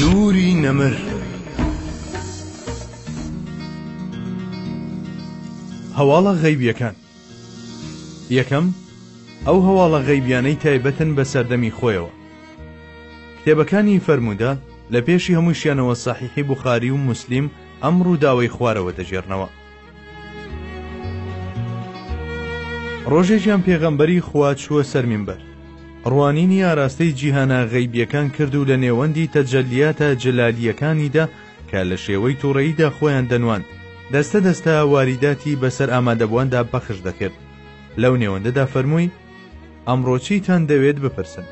نوری نەمر هەواڵە غەیبیەکان یەکەم ئەو هەواڵە غەیبیانەی تایبەتن بە سەردەمی خۆیەوە کتێبەکانی فەرموودە لە پێشی هەمووشیانەوە سەحیحی بوخاری و موسلیم ئەم ڕووداوەی خوارەوە دەگێرنەوە ڕۆژێکیان پێغەمبەری خوا چووە سەر مینبەر ڕوانینی ئاراستەی جیهانە غەیبیەکان کرد و لە نێوەندی تەجەلیاتە جەلالییەکانیدا کە لە شێوەی تووڕەییدا خۆیان دەنواند دەستە دەستە واریداتی بەسەر ئامادەبوواندا پەخش دەکرد لەو نێوەندەدا فەرمووی ئەمڕۆ چیتان دەوێت بپرسن؟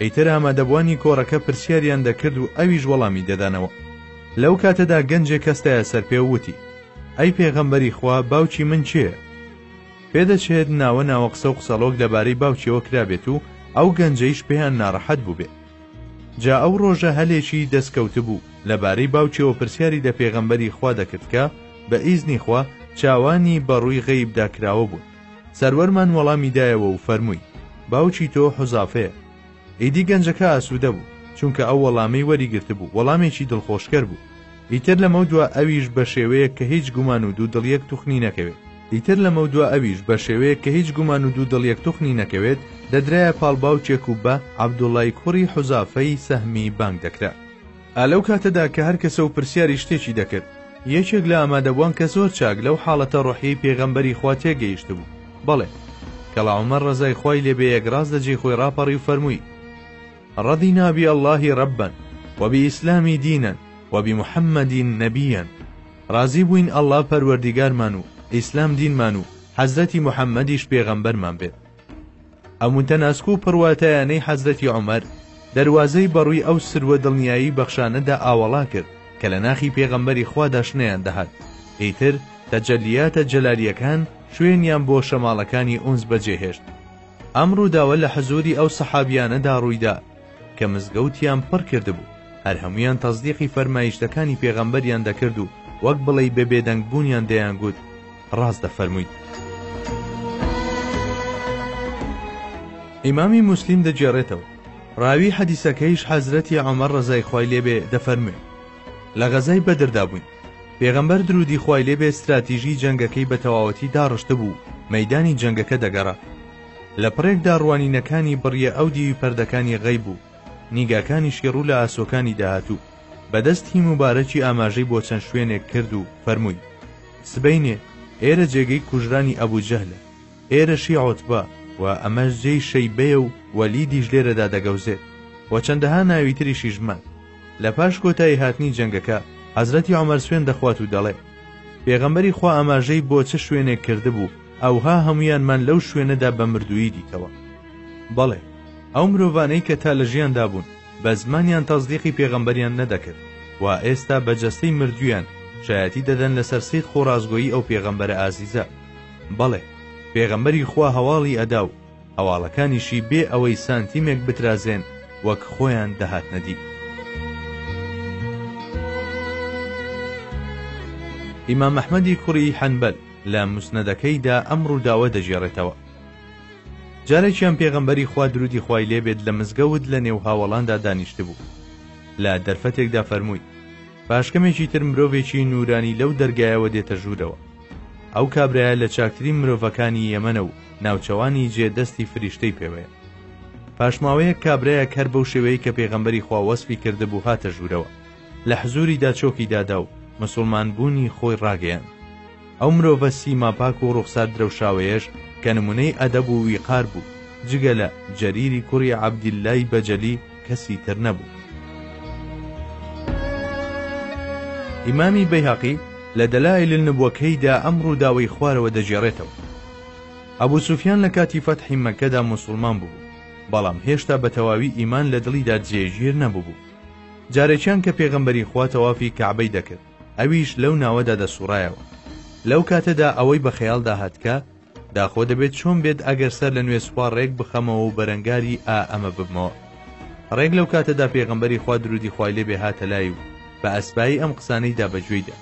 ئیتر ئامادەبوانی کۆڕەکە پرسیاریان دەکرد و ئەویش وەڵامی دەدانەوە. لەو کاتەدا گەنجێک هەستایە سەر پێ و وتی، ئەی پێغەمبەری خوا، باوکی من کێیە؟ پێدەچێت ناوە ناوە قسە و قسەڵۆک لەبارەی باوکیەوە کرابێت و ئەو گەنجەیش پێیان ناڕەحەت بووبێ. جا ئەو ڕۆژە هەلێکی دەستکەوتبوو لەبارەی باوکیەوە پرسیاری لە پێغەمبەری خوا دەکرد کە، بە ئیزنی خوا، چاوانی بە ڕووی غەیبدا کراوە بوون. سەروەرمان وەڵامی دایەوە و فەرمووی، باوکی تۆ حوزافەیە. ئیدی گەنجەکە ئاسوودە بوو، چونکە ئەو وەڵامەی وەریگرتبوو، وەڵامێکی دڵخۆشکەر بوو. ئیتر لەمەودوا ئەویش بە شێوەیەک کە هیچ گومان و دوودڵیەک توخنی نەکەوێت، ئیتر لەمەودوا ئەویش بە شێوەیەک کە هیچ گومان و دوودڵیەک توخنی نەکەوێت، دەدرایە پاڵ باوکێک و بە، عەبدوڵڵای کوڕی حوزافەی سەهمی، بانگ دەکرا. ئا لەو کاتەدا کە هەر کەسە و پرسیاری شتێکی دەکرد، یەکێک لە ئامادەبووان کە زۆر چاک لەو حاڵەتە ڕۆحیەی پێغەمبەری خوا تێگەیشتبوو، بەڵێ، کەڵا عومەر ڕەزای خوای لێ بێ یەکڕاست لە جێی خۆی ڕاپەڕی و فەرمووی، ڕەضینا بئللە ڕەبا، وبئلسلام دینا، وبمحمد نبیا، ڕازی بووین ئەڵڵا پەروەردیگارمان و ئیسلام دینمان و حەزرەتی محەممەدیش پێغەمبەرمان بێت. ئەو متناسک و پڕواتایانەی حەزرەتی عومەر، دەروازەی بەڕووی ئەو سروو و دڵنیایی بەخشانەدا ئاوەڵا کرد کە لە ناخی پێغەمبەری خوادا شنەیان دەهات، ئیتر تەجەلیاتە جەلالیەکان شوێنیان بۆ شەماڵەکانی ئونس بەجێهێشت. ئەم ڕووداوە لە حزووری ئەو سەحابیانەدا ڕوویدا، کە مزگەوتیان پڕ کردبوو هەر هەموویان تەزدیقی فەرمایشتەکانی پێغەمبەریان دەکرد و وەک بڵێی بە بێدەنگ بوونیان دەیانگوت ڕاست دەفەرموویت ئیمامی موسلیم دەگێڕێتەوە ڕاوی حەدیسەکەیش حەزرەتی ئەمەر ڕزای خی لێبێ دەفەرموێ لە غەزای بەدردا بووین پێغەمبەر درودی خی لێبێ استراتیژی جەنگەکەی بە تەواوەتی داڕشت بوو مەدانی جەنگەکە دەگەڕا لە پڕێکدا ڕوانینەکانی بڕیە ئەو دیوی پەردەکانی غەیب و نیگاکانیشی ڕوو لە ئاسۆکانی داهاتوو بە دەستهی موبارەکی ئاماژەی بۆ چەند شوێنێک کرد و فەرمووی، سبەینێ ئێرە جێگەی کوژرانی ئەبوو جەهلە، ئێرەشی عوتبە و ئەمەش جێی شەیبەیە و وەلیدیش لێرەدا دەگەوزێت و چەندەها ناوی تریشیش من. لە پاش کۆتایی هاتنی جەنگەکە حەزرەتی عومەر سوێند دەخوات و دەڵێ، پێغەمبەری خوا ئاماژەی بۆ چ شوێنێک کردبوو، ئەوها هەموویانمان لەو شوێنەدا بە مردوویی دیتەوە. بەڵێ، ئەو مرۆڤانەی کە تا لە ژیاندا بوون، بە زمانیان تەسدیقی پێغەمبەریان نەدەکرد، کوا ئێستا بە جەستەی مردوویان شایەتی دەدەن لەسەر سیدق و ڕاستگۆیی ئەو پێغەمبەرە ئازیزە؟ بەڵێ، پێغەمبەری خوا هەواڵی ئەدا و هەواڵەکانیشی بێ ئەوەی سانتیمێک بترازێن وەک خۆیان دەهاتنە دی. ئیمام ئەحمەدی کوڕی حەنبەل، لە موسنەدەکەی دا ئەم ڕووداوە دەگێڕێتەوە، جارێکیان پێغەمبەری خوا دروودی خوای لێ بێت لە مزگەوت لە نێو هاوەڵاندا دانیشتبوو، لە دەرفەتێکدا فەرمووی، پاش کەمێکی تر مرۆڤێکی نوورانی لەو دەرگایەوە دێتە ژوورەوە. ئەو کابرایە لە چاکترین مرۆڤەکانی یەمەنە و ناوچەوانی جێ دەستی فریشتەی پێوەیە. پاش ماوەیەک کابرایەک هەر بەو شێوەیەی کە پێغەمبەری خوا وەسفی کردبوو هاتە ژوورەوە. لە حزوری دا چۆکی دادا و مسوڵمان بوونی خۆی ڕاگەیاند. ئەو مرۆڤە سیما پاک و ڕوخسار درەوشاوەیەش کە نمونەی ئەدەب و ویقار بوو، جگە لە، جەریری کوڕی عەبدیللا، ی بەجەلی کەسی تر نەبوو. ئیمامی بەیهەقی لە دەلائل النبوە کەی دا ئەم ڕووداوەی خوارەوە دەگێڕێتەوە، ئەبو سوفیان لە کاتی فەتحی مەککەدا موسوڵمان بووبوو، بەڵام هێشتا بە تەواوی ئیمان لە دڵیدا جێگیر نەبووبوو، جارێکیان کە پێغەمبەری خوا تەوافی کەعبەی دەکرد ئەویش لەو ناوەدا دەسوڕایەوە لەو کاتەدا ئەوەی بە خەیاڵدا هاتکە داخۆ دەبێت چۆن بێت ئەگەر سەر لە نوێ سوپا ڕێک بخەمەوە و بەرەنگاری ئا ئەمە ببمەوە ڕێک لەو کاتەدا پێغەمبەری خوا درودی خوای لێ بێ هاتە لای و بە ئەسپایی ئەم قسانەی دا بەگوێیدا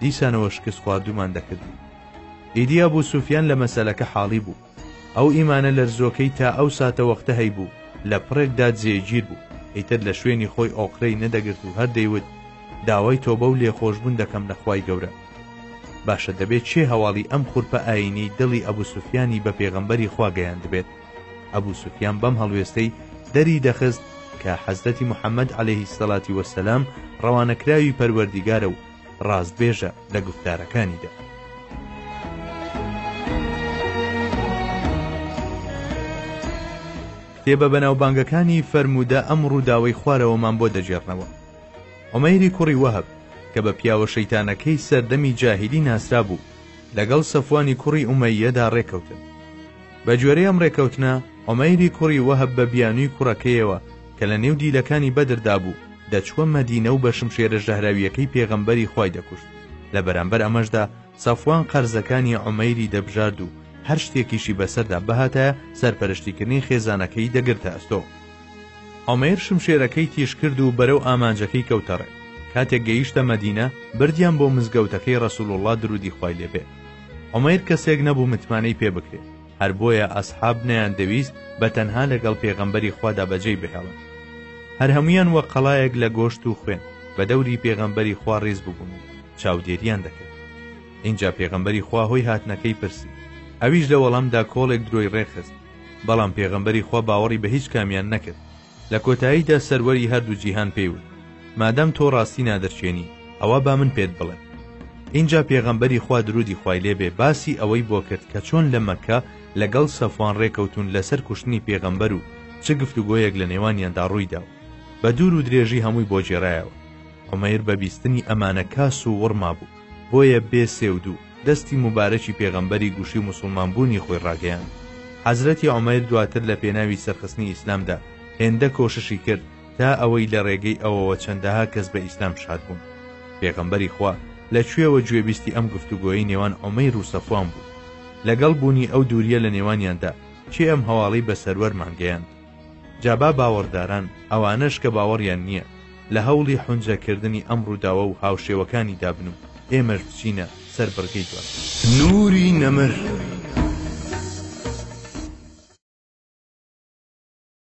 دیسانەوە شکست خواردومان دەکردی ئیدیا بوو سوفیان لە مەسەلەکە حاڵی بوو ئەو ئیمانە لەرزۆکەی تا ئەو ساتەوەختە هەیبوو لە پڕێکدا جێگیر بوو، ئیتر لە شوێنی خۆی ئۆقرەی نەدەگرت و هەر دەیوت، داوای تۆبە و لێخۆشبوون دەکەم لە خوای گەورە. باشە دەبێ کێ هەواڵی ئەم خورپە ئایینیەی دڵی ئەبو سوفیانی بە پێغەمبەری خوا گەیاندبێت؟ ئەبو سوفیان بەم هەڵوێستەی دەری دەخست کە حەزرەتی محمد علیە الصلوة والسلام ڕەوانەکراوی پەروەردیگارە و ڕاستبێژە لە گوفتارەکانیدا. کتێبە بەناوبانگەکانی فەرموودە ئەم ڕووداوەی خوارەوەمان بۆ دەگێڕنەوە ئۆمەیری کوڕی وەهب کە بە پیاوە شەیتانەکەی سەردەمی جاهیلی ناسرا بوو لەگەڵ سەفوانی کوڕی ئومەیەدا ڕێکەوتن بە گوێرەی ئەم ڕێکەوتنە ئۆمەیری کوڕی وەهب بە بیانووی کوڕەکەیەوە کە لە نێو دیلەکانی بەدر دابوو دەچووە مەدینە و بە شمشێرە ژەهراوییەکەی پێغەمبەری خوای دەکوشت لە بەرامبەر ئەمەشدا سەفوان قەرزەکانی عومەیری دەبژارد و هەر شتێکیشی بەسەردا بهاتە سەرپەرشتیکردنی خێزانەکەی دەگرتە ئەستۆ عمەیر شمشێرەکەی تیژ کرد و بەرەو ئامانجەکەی کەوتەڕێ کاتێک گەیشتە مەدینە بردیان بۆ مزگەوتەکەی ڕسول وڵات درودی خوای لێبێ عمەیر کەسێک نەبوو متمانەی پێ بکرێت هەر بۆیە ئەسحاب نەیاندەویست بە تەنها لەگەڵ پێغەمبەری خوادا بەجێی بهێڵن هەر هەموویان وەک قەڵایەک لە گۆشت و خوێن بە دەوری پێغەمبەری خوا ڕیز ببوون و چاودێریان دەکرد ئینجا پێغەمبەری خوا هۆی هاتنەکەی پرسی ئەویش لە وەڵامدا کۆڵێک درۆی ڕێکخست بەڵام پێغەمبەری خوا باوەڕی بە هیچ کامیان نەکرد لە کۆتاییدا سەروەری هەردوو جیهان پێی وت، مادام تۆ ڕاستی نادەرچێنی، ئەوا با من پێت بڵێم. ئینجا پێغەمبەری خوا درودی خوای لێ بێ باسی ئەوەی بۆ کرد کە چۆن لە مەککە لەگەڵ سەفوان ڕێکەوتوون لەسەر کوشتنی پێغەمبەر و چ گفتوگۆیەک لە نێوانیاندا ڕوویدا و بە دوور و درێژی هەمووی بۆ گێرایەوە. عومەیر بە بیستنی ئەمانە کاس و وڕ مابوو. بۆیە بێ سێ و دوو دەستی موبارەکی پێغەمبەری گوشی و موسوڵمان بوونی خۆی ڕاگەیاند. حەزرەتی عومەیر دواتر لە پێناوی سەرخستنی ئیسلامدا هێندە کۆششی کرد تا ئەوەی لە ڕێگەی ئەوەوە چەندەها کەس بە ئیسلام شاد بوون. پێغەمبەری خوا لە کوێوە گوێبیستی ئەم گفتوگۆیەی نێوان عومەیر و سەفوان بوو؟ لەگەڵ بوونی ئەو دوورییە لە نێوانیاندا کێ ئەم هەواڵەی بە سەروەرمان گەیاند؟ جا با باوەڕداران ئەوانەش کە باوەڕیان نییە لە هەوڵی حونجە کردنی ئەم ڕووداوە و هاوشێوەکانیدا بن و ئێمەش بچینە سەر بڕگەی دواتر. نوری نەمر.